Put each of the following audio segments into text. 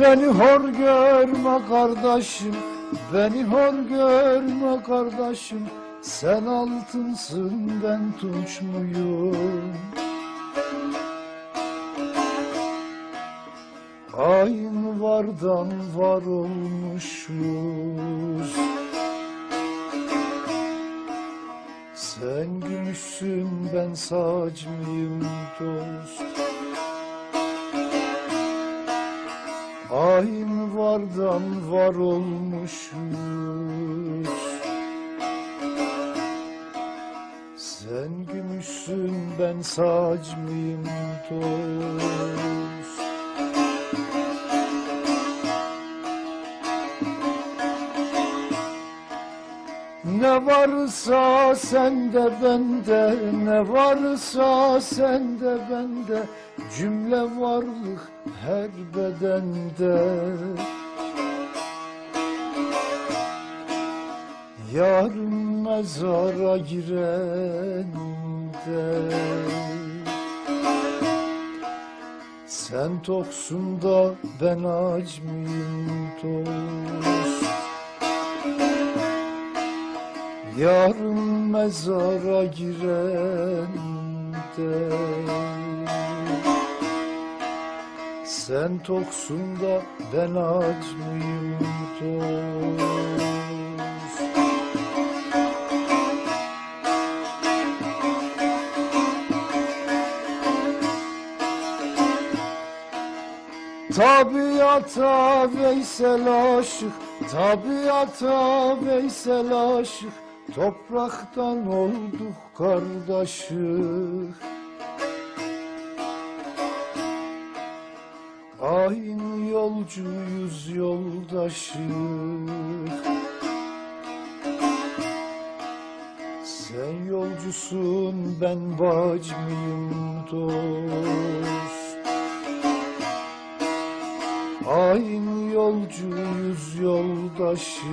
Beni hor görme kardeşim, beni hor görme kardeşim. Sen altınsın ben tunç muyum? Aynı vardan var olmuşuz. Sen gümüşsün ben saç mıyım dost? Aynı vardan var olmuşuz Sen gümüşsün ben sac mıyım dost Ne varsa sende bende, ne varsa sende bende, cümle varlık her bedende. Yarın mezara girende. Sen toksun da ben aç mıyım dost? Yarın mezara girende Sen toksun da ben aç mıyım dost Tabiata Veysel aşık, tabiata Veysel aşık, topraktan olduk kardeşik. Aynı yolcuyuz yoldaşık. Sen yolcusun ben bacmıyım dost. Aynı yolcuyuz yoldaşık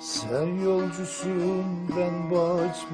Sen yolcusun ben dost